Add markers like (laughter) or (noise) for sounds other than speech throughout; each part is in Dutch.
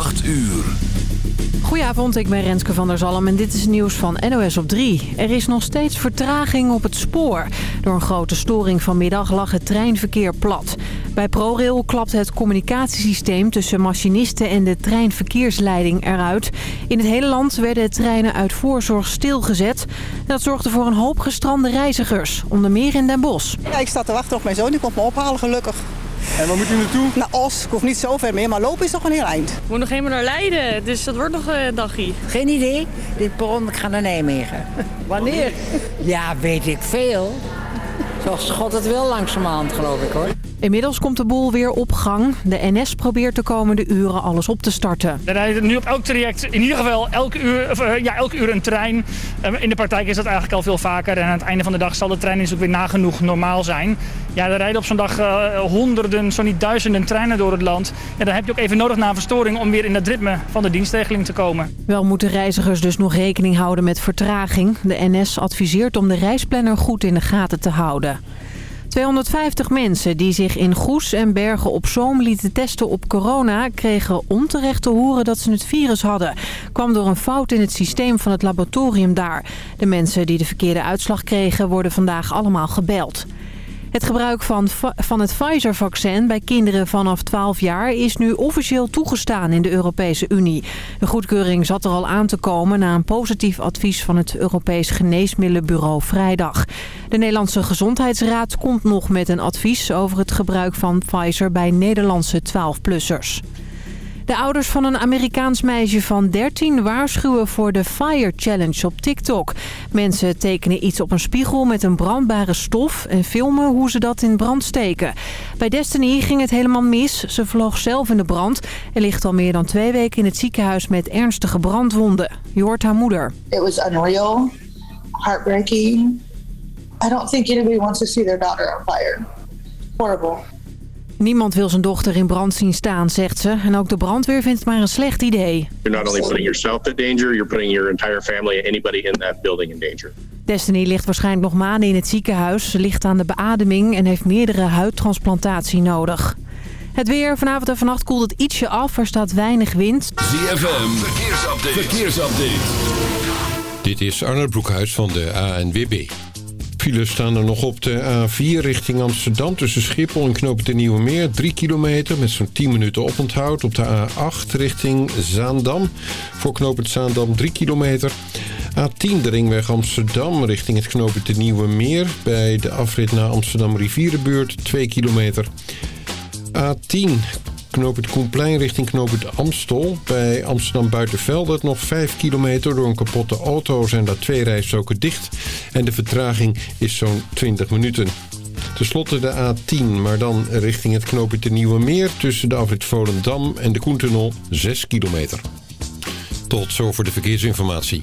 8 uur. Goedenavond, ik ben Renske van der Zalm en dit is nieuws van NOS op 3. Er is nog steeds vertraging op het spoor. Door een grote storing vanmiddag lag het treinverkeer plat. Bij ProRail klapte het communicatiesysteem tussen machinisten en de treinverkeersleiding eruit. In het hele land werden de treinen uit voorzorg stilgezet. Dat zorgde voor een hoop gestrande reizigers, onder meer in Den Bosch. Ja, ik sta te wachten op mijn zoon, die komt me ophalen gelukkig. En waar moet u naartoe? Naar Os, ik hoef niet zo ver meer, maar lopen is toch een heel eind. Ik moet nog helemaal naar Leiden, dus dat wordt nog een dagje. Geen idee. Dit perron, ik ga naar Nijmegen. Wanneer? Ja, weet ik veel. Zoals God het wil langzamerhand, geloof ik hoor. Inmiddels komt de boel weer op gang. De NS probeert de komende uren alles op te starten. Er rijdt nu op elk traject in ieder geval elke uur, of, uh, ja, elke uur een trein. Uh, in de praktijk is dat eigenlijk al veel vaker. En aan het einde van de dag zal de trein dus ook weer nagenoeg normaal zijn. Ja, er rijden op zo'n dag uh, honderden, zo niet duizenden treinen door het land. Ja, dan heb je ook even nodig na een verstoring om weer in het ritme van de dienstregeling te komen. Wel moeten reizigers dus nog rekening houden met vertraging. De NS adviseert om de reisplanner goed in de gaten te houden. 250 mensen die zich in Goes en Bergen op Zoom lieten testen op corona... kregen onterecht te horen dat ze het virus hadden. Kwam door een fout in het systeem van het laboratorium daar. De mensen die de verkeerde uitslag kregen worden vandaag allemaal gebeld. Het gebruik van, van het Pfizer-vaccin bij kinderen vanaf 12 jaar is nu officieel toegestaan in de Europese Unie. De goedkeuring zat er al aan te komen na een positief advies van het Europees Geneesmiddelenbureau vrijdag. De Nederlandse Gezondheidsraad komt nog met een advies over het gebruik van Pfizer bij Nederlandse 12-plussers. De ouders van een Amerikaans meisje van 13 waarschuwen voor de Fire Challenge op TikTok. Mensen tekenen iets op een spiegel met een brandbare stof en filmen hoe ze dat in brand steken. Bij Destiny ging het helemaal mis. Ze vloog zelf in de brand en ligt al meer dan twee weken in het ziekenhuis met ernstige brandwonden. Je hoort haar moeder. It was unreal, heartbreaking. I don't think anybody wants to see their daughter on fire. Horrible. Niemand wil zijn dochter in brand zien staan, zegt ze. En ook de brandweer vindt het maar een slecht idee. You're not only putting yourself in danger, you're putting your entire family and anybody in that building in danger. Destiny ligt waarschijnlijk nog maanden in het ziekenhuis. Ze ligt aan de beademing en heeft meerdere huidtransplantatie nodig. Het weer. Vanavond en vannacht koelt het ietsje af. Er staat weinig wind. ZFM. Verkeersupdate. Verkeersupdate. Dit is Arnold Broekhuis van de ANWB. Files staan er nog op de A4 richting Amsterdam... tussen Schiphol en Knoop de Nieuwe Meer. 3 kilometer met zo'n 10 minuten oponthoud. Op de A8 richting Zaandam. Voor knooppunt Zaandam 3 kilometer. A10 de ringweg Amsterdam richting het knooppunt de Nieuwe Meer. Bij de afrit naar Amsterdam Rivierenbuurt 2 kilometer. A10 knooppunt Koenplein richting knooppunt Amstel. Bij Amsterdam Buitenveldert nog 5 kilometer. Door een kapotte auto zijn daar twee rijstroken dicht. En de vertraging is zo'n 20 minuten. Ten slotte de A10, maar dan richting het knooppunt de Nieuwe Meer... tussen de afrit Volendam en de Koentunnel 6 kilometer. Tot zover de verkeersinformatie.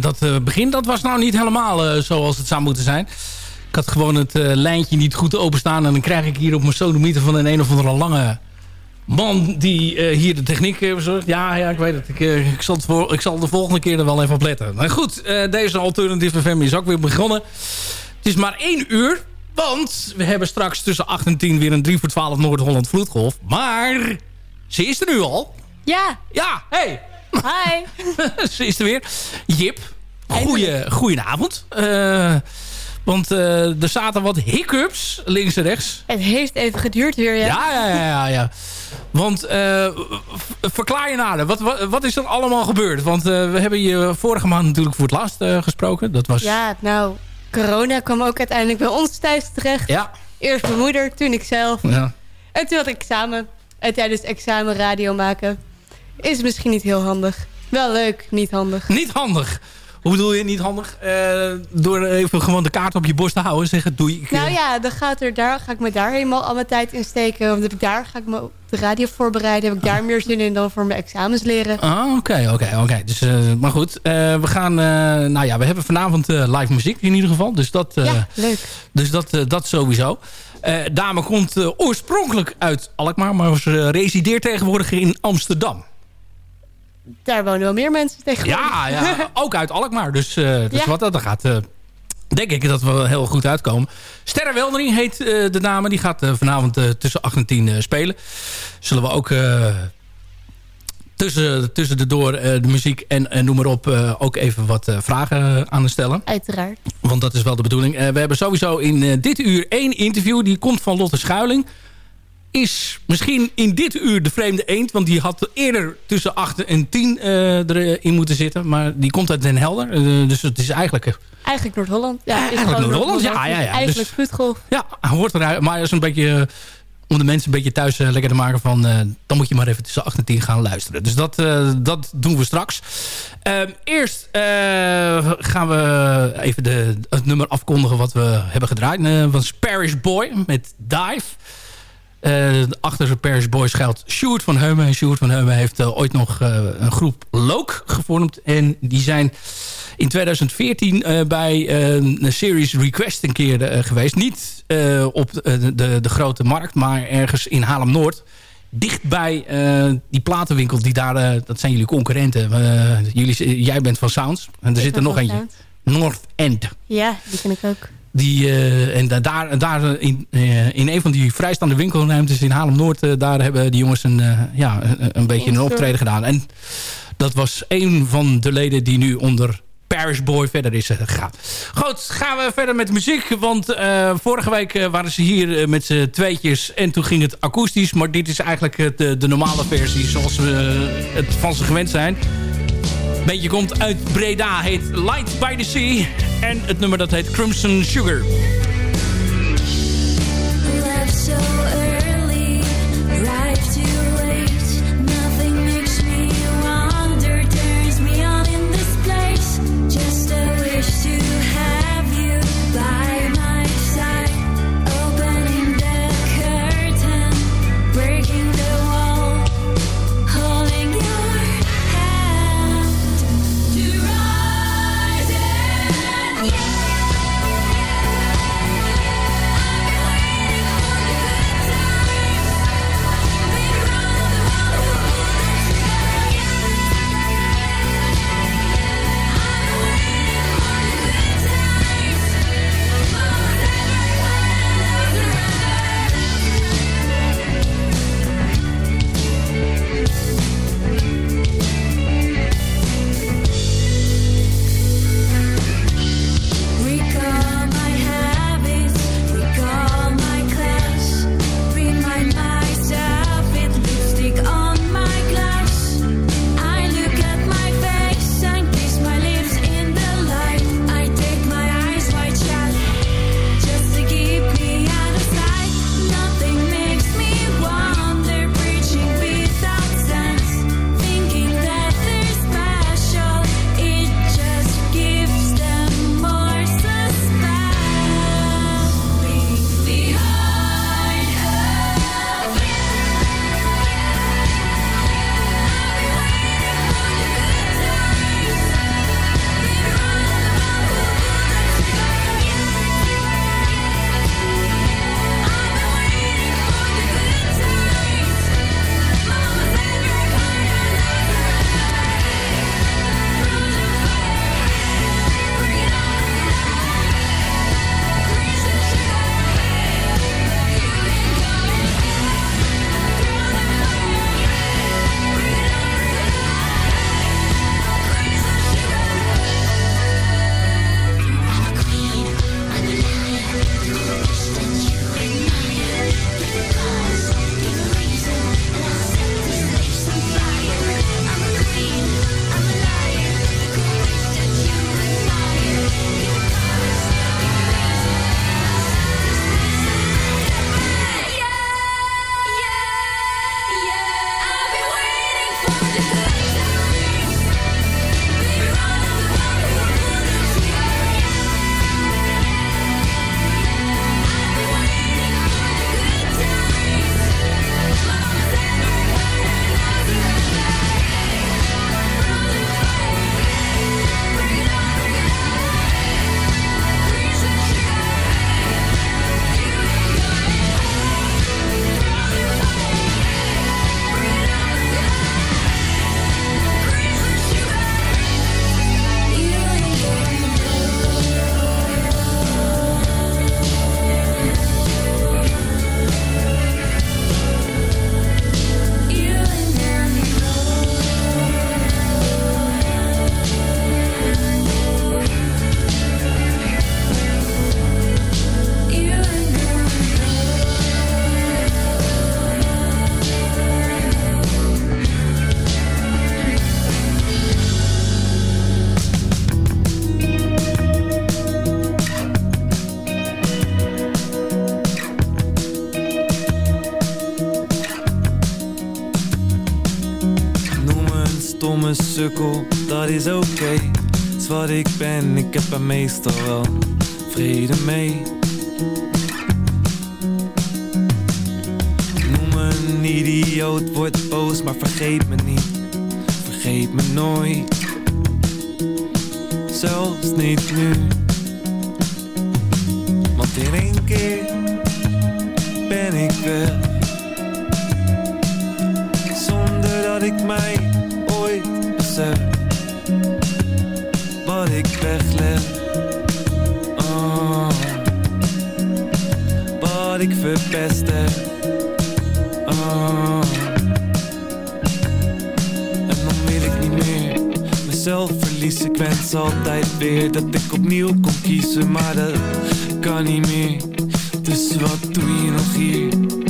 Dat eh, begin dat was nou niet helemaal eh, zoals het zou moeten zijn. Ik had gewoon het eh, lijntje niet goed openstaan... en dan krijg ik hier op mijn sodomieter van een een of andere lange man... die eh, hier de techniek uh, verzorgt. Ja, ja, ik weet het. Ik, eh, ik, zal het voor, ik zal de volgende keer er wel even op letten. Maar goed, eh, deze Alternative FM is ook weer begonnen. Het is maar één uur... Want we hebben straks tussen 8 en 10 weer een 3 voor 12 Noord-Holland vloedgolf. Maar ze is er nu al. Ja. Ja, hey. Hi. (laughs) Ze is er weer. Jip, goeie, goedenavond. Eh want eh, er zaten wat hiccups links en rechts. Het heeft even geduurd weer, ja. Ja, ja, ja. ja, ja. Want eh, verklaar je nader. Wat, wat, wat is er allemaal gebeurd? Want we hebben je vorige maand natuurlijk voor het laatst gesproken. Dat was... Ja, nou, corona kwam ook uiteindelijk bij ons thuis terecht. Ja. Eerst mijn moeder, toen ik zelf. Ja. En toen had ik examen. En tijdens examen radio maken is misschien niet heel handig. Wel leuk, niet handig. Niet handig. Hoe bedoel je niet handig? Eh, door even gewoon de kaart op je borst te houden en zeggen doei. Ik, Nou eh, ja, dan gaat er daar, ga ik me daar helemaal al mijn tijd in steken. Want heb ik daar ga ik me op de radio voorbereiden. Heb ik daar meer zin in dan voor mijn examens leren. Ah, oké, oké, oké. Dus, eh, maar goed, we gaan... nou ja, we hebben vanavond live muziek in ieder geval. Dus dat, ja, leuk. dus dat, dat sowieso. Dame komt oorspronkelijk uit Alkmaar... maar ze resideert tegenwoordig in Amsterdam. Daar wonen wel meer mensen tegenwoordig. Ja, ja ook uit Alkmaar. Dus, eh, dus Ja. wat dat gaat... eh, denk ik dat we heel goed uitkomen. Sterre Weldering heet eh, de dame. Die gaat vanavond tussen 8 en 10 eh, spelen. Zullen we ook... Tussen, tussen de door de muziek en eh, noem maar op ook even wat vragen aan te stellen. Uiteraard. Want dat is wel de bedoeling. We hebben sowieso in dit uur één interview. Die komt van Lotte Schuiling. Is misschien in dit uur de vreemde eend. Want die had eerder tussen 8 en 10 eh, erin moeten zitten. Maar die komt uit Den Helder. Eh, dus het is eigenlijk... eh, Eigenlijk Noord-Holland. Ja, Eigenlijk Noord-Holland, ja, ja, ja. Eigenlijk Dus- vloedgolf. ja, hoort eruit. Maar is een beetje... om de mensen een beetje thuis lekker te maken van... dan moet je maar even tussen 8 en 10 gaan luisteren. Dus dat, dat doen we straks. Eerst gaan we even de, het nummer afkondigen wat we hebben gedraaid. Uh, was Parish Boy met Dive. Eh, achter de Parish Boy schuilt Sjoerd van Heumen. En Sjoerd van Heumen heeft eh, ooit nog eh, een groep Look gevormd. En die zijn in 2014 eh, bij een series Request een keer geweest. Niet op de, de, de grote markt, maar ergens in Haarlem-Noord. Dichtbij eh die platenwinkel, die daar, dat zijn jullie concurrenten. Jullie, jij bent van Sounds. En er Ik zit er nog eentje. Sounds. North End. Ja, die ken ik ook. Die, eh, en da- daar, daar in, eh, in een van die vrijstaande winkelruimtes in Haarlem-Noord... eh, daar hebben die jongens een, ja, een, een beetje een optreden gedaan. En dat was een van de leden die nu onder Parish Boy verder is gegaan. Goed, gaan we verder met de muziek. Want vorige week waren ze hier met z'n tweetjes en toen ging het akoestisch. Maar dit is eigenlijk eh, de normale versie zoals we het van ze gewend zijn. Beetje komt uit Breda, heet Light by the Sea. En het nummer dat heet Crimson Sugar. Een sukkel, dat is oké. Is wat ik ben, ik heb er meestal wel vrede mee. Noem me een idioot, word boos, maar vergeet me niet. Vergeet me nooit. Zelfs niet nu. Want in één keer Oh. En dan wil ik niet meer mezelf verliezen. Ik wens altijd weer dat ik opnieuw kon kiezen. Maar dat kan niet meer. Dus wat doe je nog hier?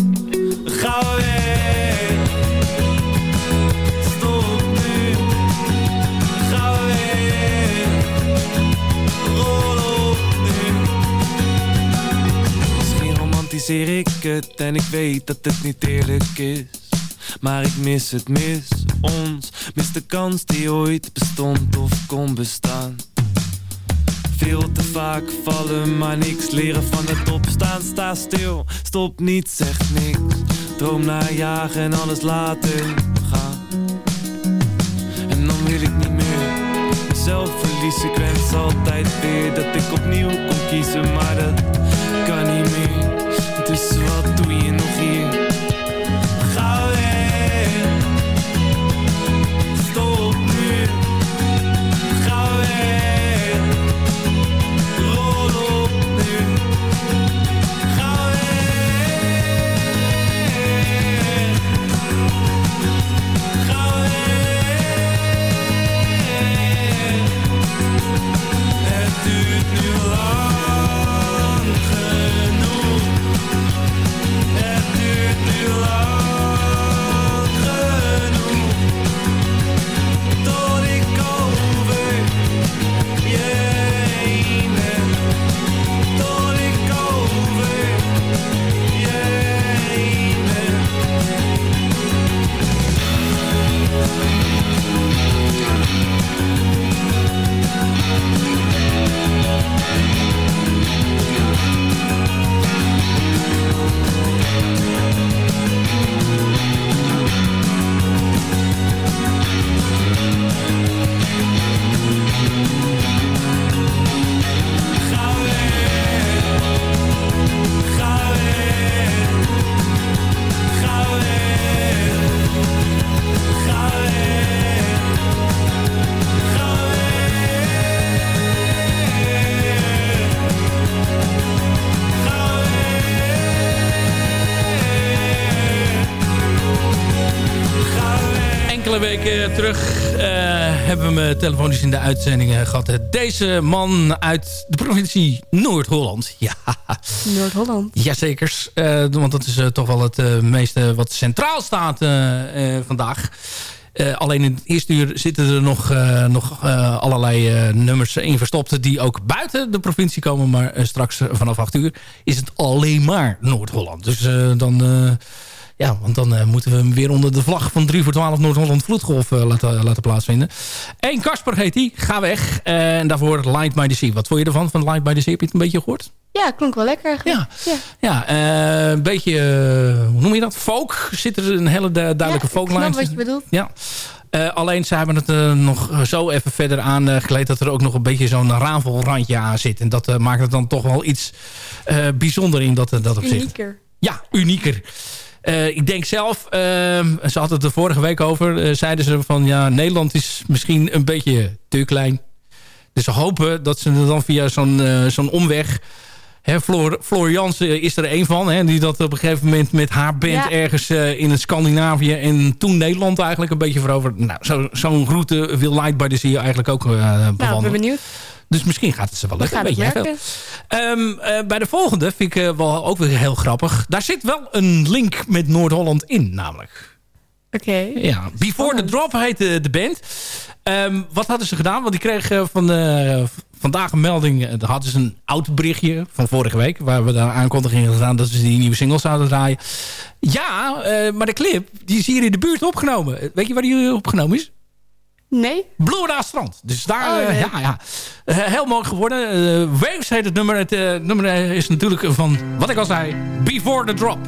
Romantiseer ik het en ik weet dat het niet eerlijk is. Maar ik mis het, mis ons. Mis de kans die ooit bestond of kon bestaan. Veel te vaak vallen, maar niks leren van het opstaan. Sta stil, stop niet, zeg niks. Droom naar jagen en alles laten gaan. En dan wil ik niet meer mezelf verliezen. Ik wens altijd weer dat ik opnieuw kon kiezen, maar dat kan niet meer. Terug eh, hebben we me telefonisch in de uitzending eh, gehad. Deze man uit de provincie Noord-Holland. (laughs) Ja, Noord-Holland. Jazekers. Eh want dat is eh, toch wel het eh, meeste wat centraal staat eh, eh, vandaag. Eh, alleen in het eerste uur zitten er nog, eh, nog eh, allerlei eh, nummers in verstopt... die ook buiten de provincie komen. Maar eh, straks eh, vanaf 8 uur is het alleen maar Noord-Holland. Dus eh, dan... eh, ja, want dan eh, moeten we hem weer onder de vlag van 3 voor 12 Noord-Holland Vloedgolf eh, laten, laten plaatsvinden. Eén Kasper heet hij, Ga weg. Eh, en daarvoor Light by the Sea. Wat vond je ervan, van Light by the Sea? Heb je het een beetje gehoord? Ja, klonk wel lekker eigenlijk. Ja. Ja, eh, een beetje, eh, hoe noem je dat? Folk. Zit er een hele du- duidelijke ik folklijn. wat je bedoelt. Ja. Eh, alleen ze hebben het eh, nog zo even verder aangekleed... dat er ook nog een beetje zo'n rafelrandje aan zit. En dat eh, maakt het dan toch wel iets eh, bijzonder in dat, dat opzicht. Unieker. Ja, unieker. Eh, ik denk zelf, ehm, ze hadden het er vorige week over... eh, zeiden ze van ja, Nederland is misschien een beetje te klein. Dus ze hopen dat ze er dan via zo'n eh, zo'n omweg... Hè, Floor, Floor Jansen is er een van. Hè, die dat op een gegeven moment met haar band Ja. ergens in het Scandinavië... en toen Nederland eigenlijk een beetje veroverd. Nou, zo- zo'n route wil Light by the Sea eigenlijk ook Nou, ik bewandelen. ben benieuwd. Dus misschien gaat het ze wel We lukken. weet je, eh, bij de volgende vind ik eh, wel ook weer heel grappig. Daar zit wel een link met Noord-Holland in, namelijk. Oké. Ja, Before the Drop heet de, band. Ehm, wat hadden ze gedaan? Want die kregen van eh, vandaag een melding. Daar hadden ze een oud berichtje van vorige week. Waar we de aankondiging hebben gedaan dat ze die nieuwe singles zouden draaien. Ja, maar de clip die is hier in de buurt opgenomen. Weet je waar die opgenomen is? Nee. Bloemendaal Strand. Dus daar, Oh, eh, nee. ja, ja. Eh, heel mooi geworden. Eh, Waves heet het nummer. Het nummer is natuurlijk van, wat ik al zei, Before the Drop.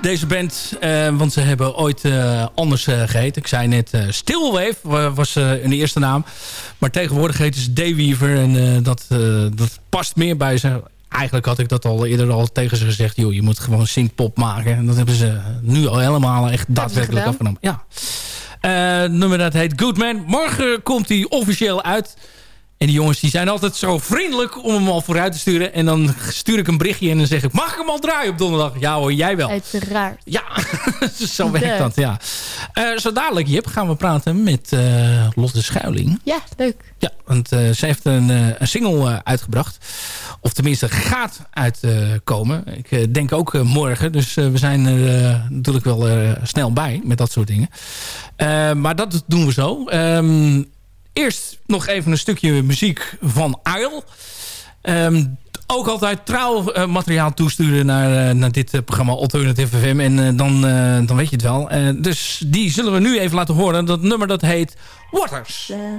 Deze band. eh, want ze hebben ooit eh, anders geheten. Ik zei net Stillwave wa- was hun eerste naam. Maar tegenwoordig heten ze Dayweaver. En dat, dat past meer bij ze. Eigenlijk had ik dat al eerder al tegen ze gezegd. Joh, je moet gewoon synthpop maken. En dat hebben ze nu al helemaal echt daadwerkelijk afgenomen. Ja. Nummer dat heet Goodman. Morgen komt hij officieel uit. En die jongens die zijn altijd zo vriendelijk om hem al vooruit te sturen. En dan stuur ik een berichtje en dan zeg ik... Mag ik hem al draaien op donderdag? Ja hoor, jij wel. Uiteraard. Ja, (laughs) zo werkt dat, ja. Eh, zo dadelijk, Jip, gaan we praten met eh, Lotte Schuiling. Ja, leuk. Ja, want eh, ze heeft een, een single uitgebracht. Of tenminste, gaat uitkomen. ik denk ook morgen. Dus we zijn er natuurlijk wel snel bij met dat soort dingen. Maar dat doen we zo. Ehm, eerst nog even een stukje muziek van Isle. Ehm, ook altijd trouw eh, materiaal toesturen naar, eh, naar dit eh, programma Alternative FM. En dan, dan weet je het wel. Dus die zullen we nu even laten horen. Dat nummer dat heet Waters. The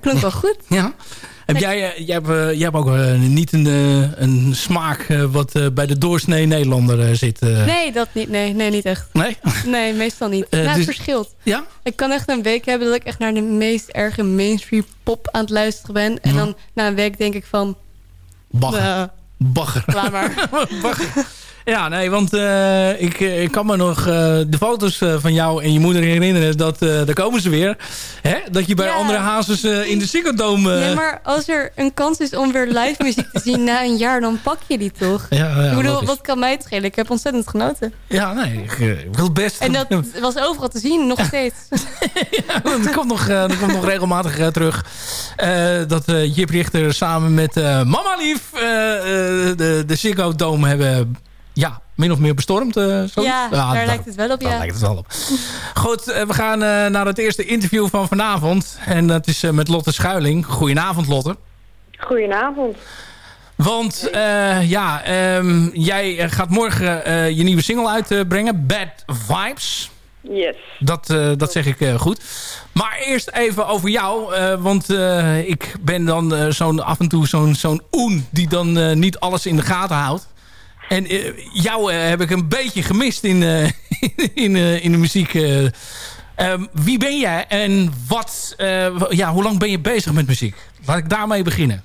Klonk wel goed. (laughs) Ja. Heb jij, eh, jij, hebt, eh, jij hebt ook eh, niet een, een smaak wat bij de doorsnee Nederlander zit? Nee, dat niet. Nee, nee, niet echt. Nee? (laughs) Nee, meestal niet. Nou, het dus- verschilt. Ja? Ik kan echt een week hebben dat ik echt naar de meest erge mainstream pop aan het luisteren ben. En Ja. dan na een week denk ik van... Bagger. eh, Bagger. Klaar maar. (laughs) Ja, nee, want eh, ik, eh, ik kan me nog eh, de foto's van jou en je moeder herinneren. Dat, daar komen ze weer. Hè? Dat je bij andere hazes in de Ziggo Ja, maar als er een kans is om weer live muziek te zien na een jaar, dan pak je die toch? Ja, ja, ik bedoel, logisch. wat kan mij het schelen? Ik heb ontzettend genoten. Ja, nee, ik, ik wil het best. En dat was overal te zien, nog steeds. (laughs) dat komt nog, dat komt nog regelmatig terug. Dat Jip Richter samen met Mama Lief de, de Ziggo Dome hebben... Ja, min of meer bestormd. eh, zoiets? Ja, daar daar- lijkt het wel op, Daar ja. lijkt het wel op. Goed, eh, we gaan eh, naar het eerste interview van vanavond. En dat is eh, met Lotte Schuiling. Goedenavond, Lotte. Goedenavond. Want eh, ja, ehm, jij gaat morgen eh, je nieuwe single uitbrengen. Bad Vibes. Yes. Dat, eh, dat zeg ik eh, goed. Maar eerst even over jou. eh, want eh, ik ben dan zo'n af en toe zo'n zo'n oen... die dan eh, niet alles in de gaten houdt. En eh, jou eh, heb ik een beetje gemist in, eh, (laughs) in, in de muziek. eh. Ehm, wie ben jij en wat, ja, hoe lang ben je bezig met muziek? Laat ik daarmee beginnen.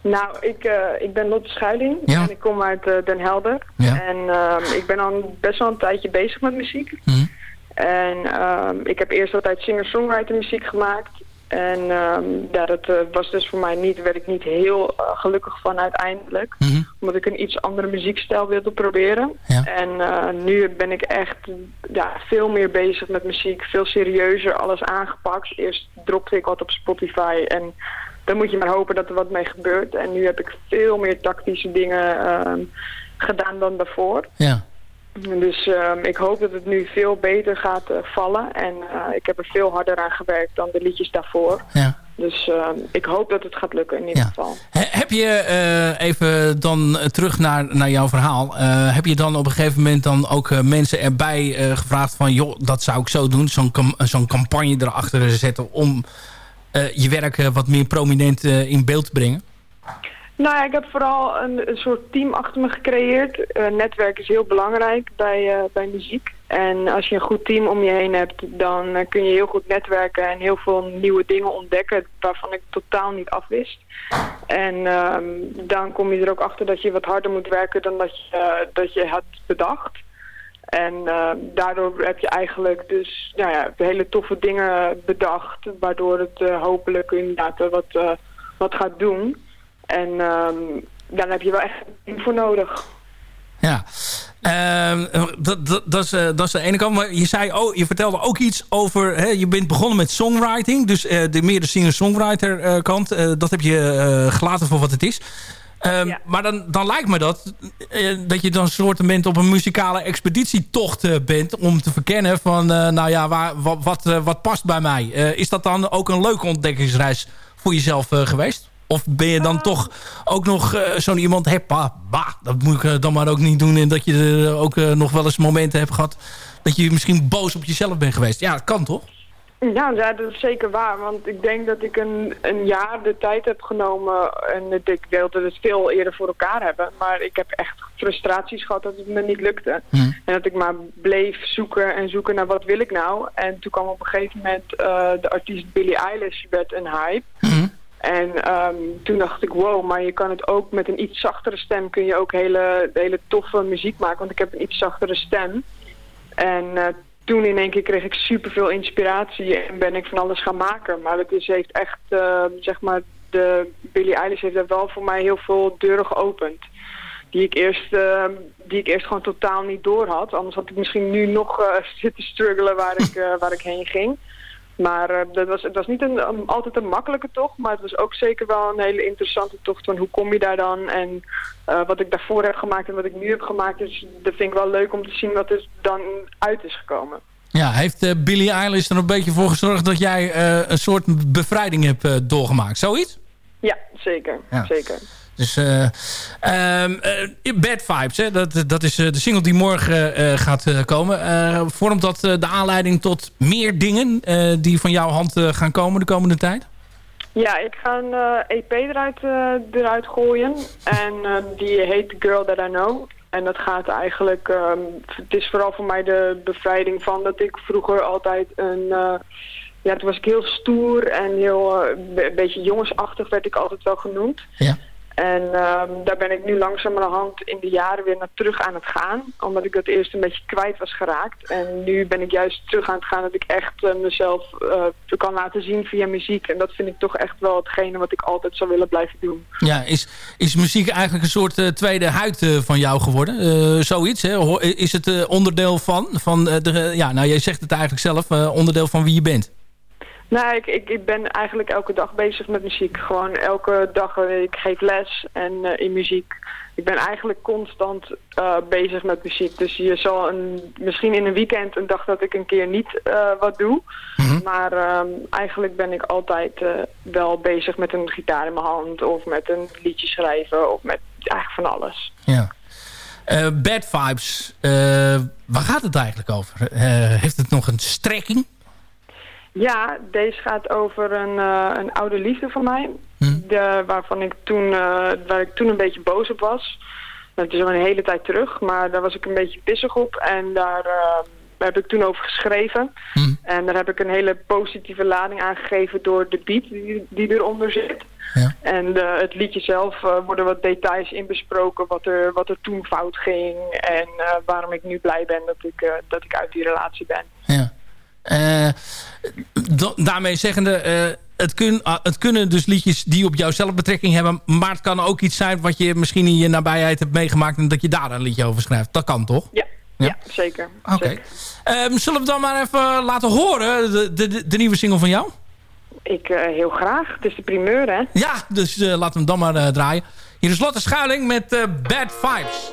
Nou, ik, ik ben Lotte Schuiling Ja. en ik kom uit Den Helder. Ja. En ehm, ik ben al best wel een tijdje bezig met muziek. Mhm. En ehm, ik heb eerst altijd singer-songwriter muziek gemaakt. En ehm, ja, dat eh, was dus voor mij niet, werd ik niet heel eh, gelukkig van uiteindelijk. Omdat ik een iets andere muziekstijl wilde proberen. En eh, nu ben ik echt ja, veel meer bezig met muziek. Veel serieuzer alles aangepakt. Eerst dropte ik wat op Spotify en dan moet je maar hopen dat er wat mee gebeurt. En nu heb ik veel meer tactische dingen ehm, gedaan dan daarvoor. Ja. Dus ehm, ik hoop dat het nu veel beter gaat eh, vallen. En eh, ik heb er veel harder aan gewerkt dan de liedjes daarvoor. Ja. Dus ehm, ik hoop dat het gaat lukken in ieder geval. He- heb je eh, even dan terug naar, naar jouw verhaal. heb je dan op een gegeven moment dan ook mensen erbij gevraagd van... joh, dat zou ik zo doen. Zo'n zo'n campagne erachter zetten om je werk wat meer prominent in beeld te brengen? Nou ik heb vooral een, soort team achter me gecreëerd. Eh, netwerk is heel belangrijk bij, eh, bij muziek. En als je een goed team om je heen hebt, dan eh, kun je heel goed netwerken en heel veel nieuwe dingen ontdekken waarvan ik totaal niet afwist. En ehm, dan kom je er ook achter dat je wat harder moet werken dan dat je, dat je had bedacht. En daardoor heb je eigenlijk dus nou ja, hele toffe dingen bedacht, waardoor het hopelijk inderdaad wat, wat gaat doen. En ehm, daar heb je wel echt een voor nodig. Ja. Ehm, dat, dat, dat, is, eh, dat is de ene kant. Maar je, zei, oh, je vertelde ook iets over... Hè, je bent begonnen met songwriting. Dus eh, de meer de singer-songwriter eh, kant. dat heb je gelaten voor wat het is. Ehm, Maar dan, dan lijkt me dat... dat je dan soort bent op een muzikale expeditietocht bent... om te verkennen van... nou ja, waar, wat, wat, wat past bij mij? Is dat dan ook een leuke ontdekkingsreis voor jezelf geweest? Of ben je dan toch ook nog eh, zo'n iemand... Hey, pa, bah, dat moet ik eh, dan maar ook niet doen. En dat je er ook eh, nog wel eens momenten hebt gehad... dat je misschien boos op jezelf bent geweest. Ja, dat kan toch? Ja, ja, dat is zeker waar. Want ik denk dat ik een, een jaar de tijd heb genomen. En ik wilde het veel eerder voor elkaar hebben. Maar ik heb echt frustraties gehad dat het me niet lukte. En dat ik maar bleef zoeken en zoeken naar wat wil ik nou. En toen kwam op een gegeven moment eh, de artiest Billie Eilish werd een hype. En ehm, toen dacht ik, wow, maar je kan het ook met een iets zachtere stem... kun je ook hele, hele toffe muziek maken. Want ik heb een iets zachtere stem. En eh, toen in één keer kreeg ik superveel inspiratie en ben ik van alles gaan maken. Maar het is, heeft echt, eh, zeg maar, de Billie Eilish heeft daar wel voor mij heel veel deuren geopend. Die ik eerst, eh, die ik eerst gewoon totaal niet door had. Anders had ik misschien nu nog eh, (laughs) zitten struggelen waar ik, eh, waar ik heen ging. Maar eh, dat was, het was niet een, altijd een makkelijke tocht, maar het was ook zeker wel een hele interessante tocht van hoe kom je daar dan en eh, wat ik daarvoor heb gemaakt en wat ik nu heb gemaakt. Dus dat vind ik wel leuk om te zien wat er dan uit is gekomen. Ja, heeft eh, Billie Eilish er een beetje voor gezorgd... dat jij een soort bevrijding hebt doorgemaakt? Zoiets? Ja, zeker. Ja. zeker. Dus eh, ehm, eh, Bad Vibes, hè, dat, dat is eh, de single die morgen gaat komen. Vormt dat de aanleiding tot meer dingen die van jouw hand gaan komen de komende tijd? Ja, ik ga een EP eruit, eh, eruit gooien. En eh, die heet Girl That I Know. En dat gaat eigenlijk... ehm, het is vooral voor mij de bevrijding van dat ik vroeger altijd een... eh, ja, toen was ik heel stoer en heel... een beetje jongensachtig werd ik altijd wel genoemd. Ja. En ehm, daar ben ik nu langzamerhand in de jaren weer naar terug aan het gaan. Omdat ik dat eerst een beetje kwijt was geraakt. En nu ben ik juist terug aan het gaan dat ik echt eh, mezelf eh, kan laten zien via muziek. En dat vind ik toch echt wel hetgene wat ik altijd zou willen blijven doen. Ja, is, is muziek eigenlijk een soort eh, tweede huid van jou geworden? Zoiets, hè? Is het onderdeel van, van de, ja, nou jij zegt het eigenlijk zelf, onderdeel van wie je bent? Nou, ik, ik, ik ben eigenlijk elke dag bezig met muziek. Gewoon elke dag, eh, ik geef les en eh, in muziek. Ik ben eigenlijk constant eh, bezig met muziek. Dus je zal een, misschien in een weekend een dag dat ik een keer niet wat doe. Maar ehm, eigenlijk ben ik altijd wel bezig met een gitaar in mijn hand. Of met een liedje schrijven. Of met eigenlijk van alles. Ja. Bad Vibes, waar gaat het eigenlijk over? Heeft het nog een strekking? Ja, deze gaat over een, eh, een oude liefde van mij. De, waarvan ik toen, eh, waar ik toen een beetje boos op was. Dat is al een hele tijd terug, maar daar was ik een beetje pissig op. En daar eh, heb ik toen over geschreven. En daar heb ik een hele positieve lading aan gegeven door de beat die, die eronder zit. En eh, het liedje zelf worden wat details in besproken wat er, wat er toen fout ging. En waarom ik nu blij ben dat ik, dat ik uit die relatie ben. Da- daarmee zeggende, eh, het, kun, ah, het kunnen dus liedjes die op jou zelf betrekking hebben... maar het kan ook iets zijn wat je misschien in je nabijheid hebt meegemaakt... en dat je daar een liedje over schrijft. Dat kan toch? Ja, ja. zeker. Oké. Ehm, zullen we dan maar even laten horen, de, de, de, nieuwe single van jou? Ik eh, heel graag. Het is de primeur, hè? Ja, dus eh, laten we hem dan maar eh, draaien. Hier is Lotte Schuiling met eh, Bad Vibes.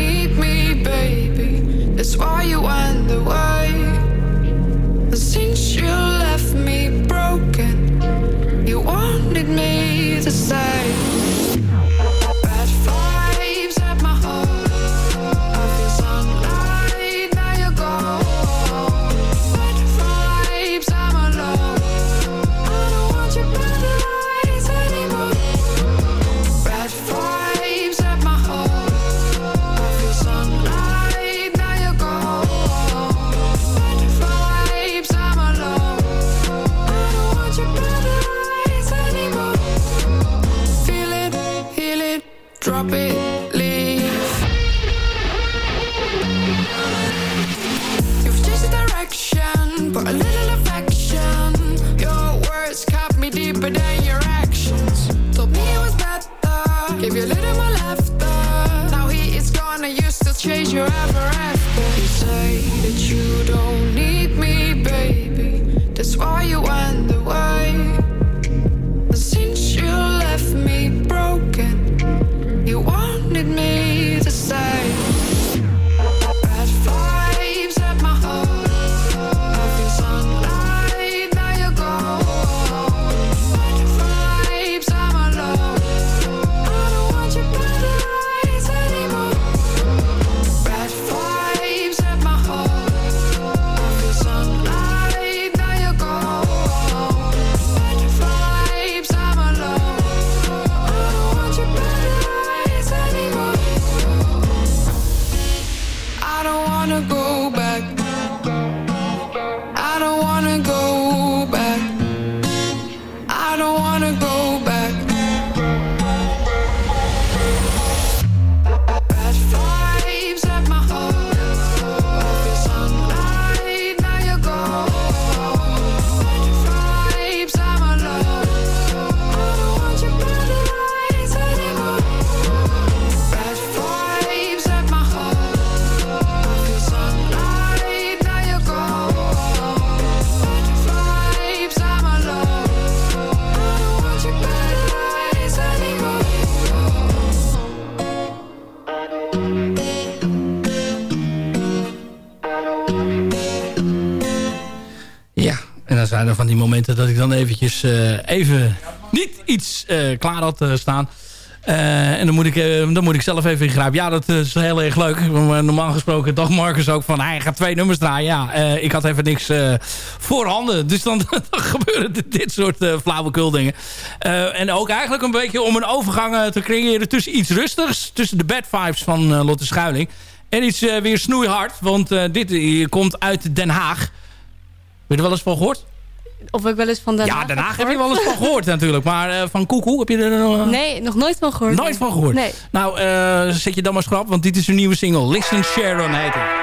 dat ik dan eventjes eh, even niet iets eh, klaar had eh, staan. En dan moet, ik, dan moet ik zelf even ingrijpen. Ja, dat is heel erg leuk. Normaal gesproken dacht Marcus ook van... hij gaat twee nummers draaien. Ja, ik had even niks voorhanden. Dus dan, (laughs) dan gebeuren dit, soort flauwekul dingen. En ook eigenlijk een beetje om een overgang te creëren... tussen iets rustigs, tussen de bad vibes van Lotte Schuiling... en iets weer snoeihard. Want dit komt uit Den Haag. Heb je er wel eens van gehoord? Of ik wel eens van Den Ja, Den Haag heb je wel eens van gehoord natuurlijk. Maar eh, van Koekoe heb je er nog... Nee, nog nooit van gehoord. Nooit van gehoord. Nee. Nou, eh, zet je dan maar schrap, want dit is een nieuwe single. Listen Sharon heet het.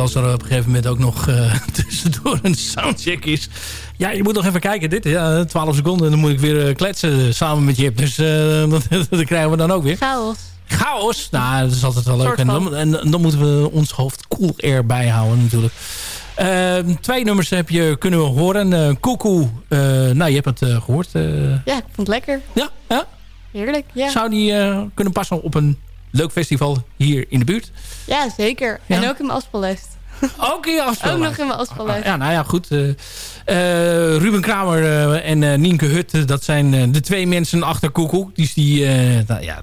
Als er op een gegeven moment ook nog eh, (laughs) tussendoor een soundcheck is. Ja, je moet nog even kijken. Dit, ja, 12 seconden en dan moet ik weer eh, kletsen samen met Jip. Dus eh, (laughs) dat, dat krijgen we dan ook weer. Chaos. Chaos. Nou, dat is altijd wel leuk. En dan, en dan moeten we ons hoofd cool air bijhouden natuurlijk. Ehm, twee nummers heb je kunnen we horen. Eh Koekoe, nou je hebt het eh, gehoord. eh. Ja, ik vond het lekker. Ja, ja. Heerlijk, ja. Zou die kunnen passen op een leuk festival hier in de buurt? Ja, zeker. Ja? En ook in mijn afspeellijst. Ook in je afspeellijst? Ook nog in mijn afspeellijst. Ja, nou ja, goed. eh, eh, Ruben Kramer eh, en Nienke Hutte, dat zijn de twee mensen achter Koekoek. Dus die, nou ja,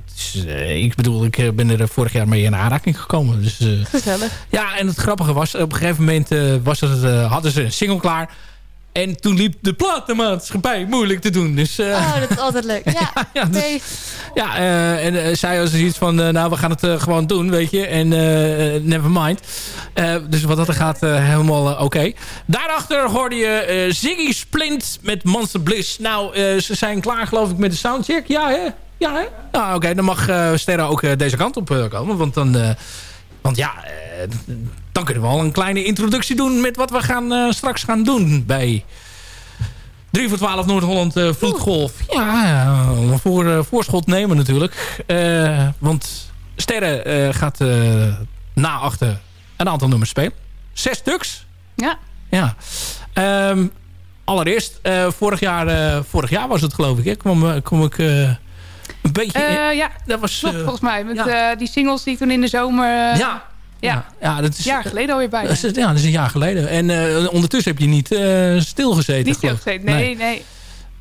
ik bedoel, ik ben er vorig jaar mee in aanraking gekomen. Dus, Gezellig. ja, en het grappige was, op een gegeven moment was het, hadden ze een single klaar. En toen liep de platenmaatschappij moeilijk te doen. Dus, eh, Oh, dat is altijd leuk. (laughs) Ja, ja, dus- nee. ja, eh, en eh, zij was zoiets van, eh, nou, we gaan het gewoon doen, weet je. En never mind. Dus wat dat er gaat, helemaal oké. Daarachter hoorde je Ziggy Splint met Monster Bliss. Nou, ze zijn klaar geloof ik met de soundcheck. Ja, hè? Ja, hè? Nou, oké, dan mag Sterren ook deze kant op komen. Want dan... want ja, dan kunnen we al een kleine introductie doen... met wat we gaan, eh, straks gaan doen bij... 3 voor 12 Noord-Holland eh Vloedgolf. Ja, eh, voor, eh, voorschot nemen natuurlijk. Want Sterren gaat na achter een aantal nummers spelen. Zes stuks. Ja. Ja. Ehm, allereerst, vorig, jaar, vorig jaar was het geloof ik. Hè? Eh, kwam ik een beetje... Ja, dat was klopt volgens mij. Met die singles die toen in de zomer... Ja. Ja. ja, dat is Een jaar geleden alweer bij. Dat is, ja, dat is een jaar geleden. En eh, ondertussen heb je niet eh, stilgezeten. Niet stilgezeten. Nee, nee.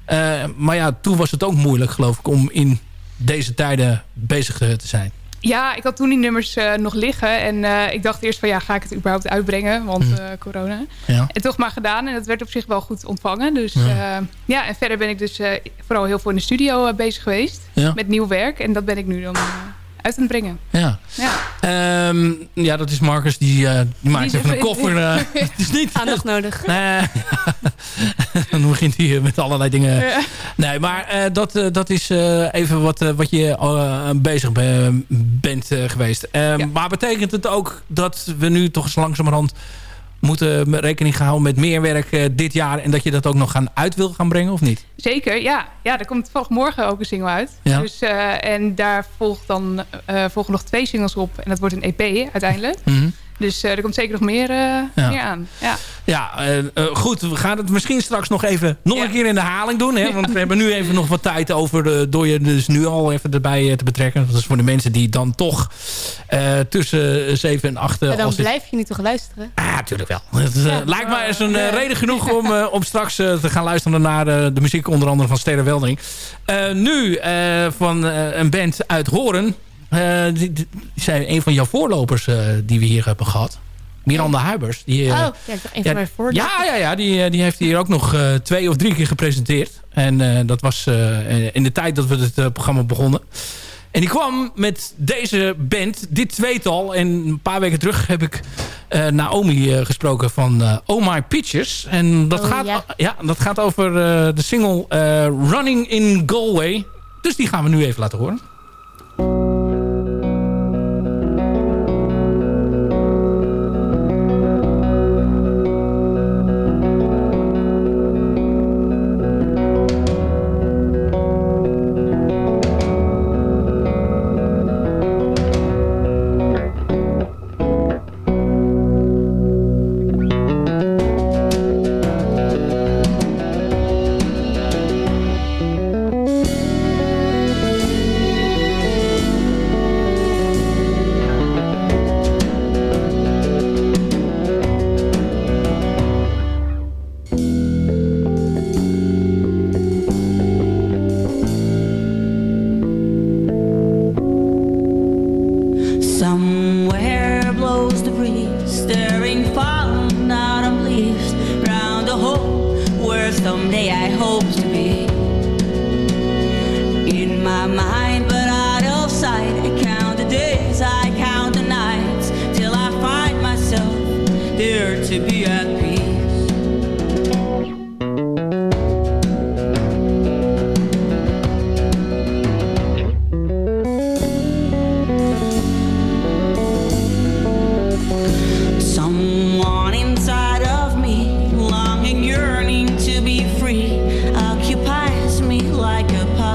Eh, maar ja, toen was het ook moeilijk, geloof ik, om in deze tijden bezig te zijn. Ja, ik had toen die nummers nog liggen. En ik dacht eerst van ja, ga ik het überhaupt uitbrengen? Want Mm. corona. Ja. En toch maar gedaan. En dat werd op zich wel goed ontvangen. Dus Ja. ja, en verder ben ik dus vooral heel veel in de studio bezig geweest. Ja. Met nieuw werk. En dat ben ik nu dan uit aan het brengen. Ja. Ja. Ehm, ja, dat is Marcus. Die, eh, die maakt Die even een koffer. eh, (laughs) het is niet... Aandacht nodig. Nee. (laughs) Dan begint hij met allerlei dingen. Ja. Nee, maar eh, dat, eh, dat is eh, even wat, eh, wat je eh, bezig be- bent eh, geweest. Ehm, Maar betekent het ook dat we nu toch eens langzamerhand moeten rekening gaan houden met meer werk eh, dit jaar... en dat je dat ook nog gaan uit wil gaan brengen, of niet? Zeker, ja. Ja, er komt toevallig morgen ook een single uit. Ja. Dus, eh, en daar volgt dan, eh, volgen nog twee singles op. En dat wordt een EP uiteindelijk. Mhm. Dus eh, er komt zeker nog meer, eh, Ja. meer aan. Ja. Ja, eh, eh, goed. We gaan het misschien straks nog even nog een keer in de herhaling doen. Hè? Want we hebben nu even nog wat tijd over. Door je dus nu al even erbij eh, te betrekken. Dat is voor de mensen die dan toch eh, tussen 7 en 8... En dan blijf je nu toch luisteren? Ja, natuurlijk wel. Het Ja. lijkt mij eens een reden genoeg (laughs) om, eh, om straks te gaan luisteren naar de muziek onder andere van Sterre Weldering. Eh, nu eh, van een band uit Horen. Eh, die, zijn een van jouw voorlopers eh, die we hier hebben gehad. Miranda Huibers. Die, eh, oh, ja, een van mijn voordelen. ja, ja, ja die, die heeft hier ook nog twee of drie keer gepresenteerd. En dat was in de tijd dat we het programma begonnen. En die kwam met deze band, dit tweetal. En een paar weken terug heb ik eh, Naomi gesproken van eh, Oh My Pitches. En dat, Oh, gaat, ja. ja. dat gaat over de single Running in Galway. Dus die gaan we nu even laten horen.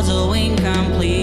puzzle incomplete.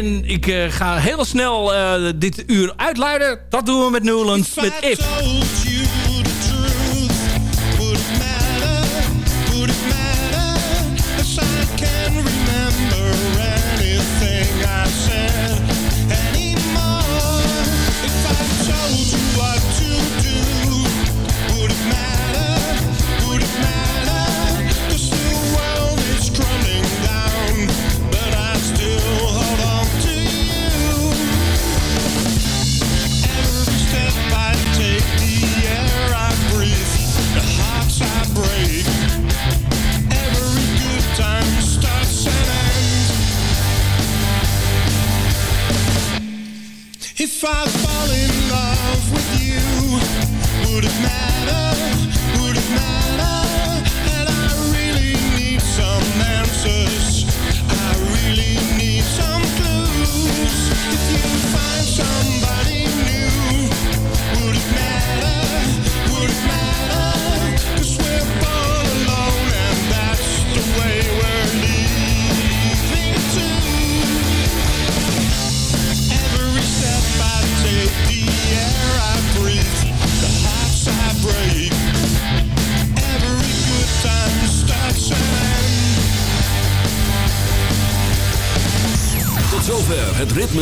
En ik eh, ga heel snel eh, dit uur uitluiden. Dat doen we met Newlands, met If.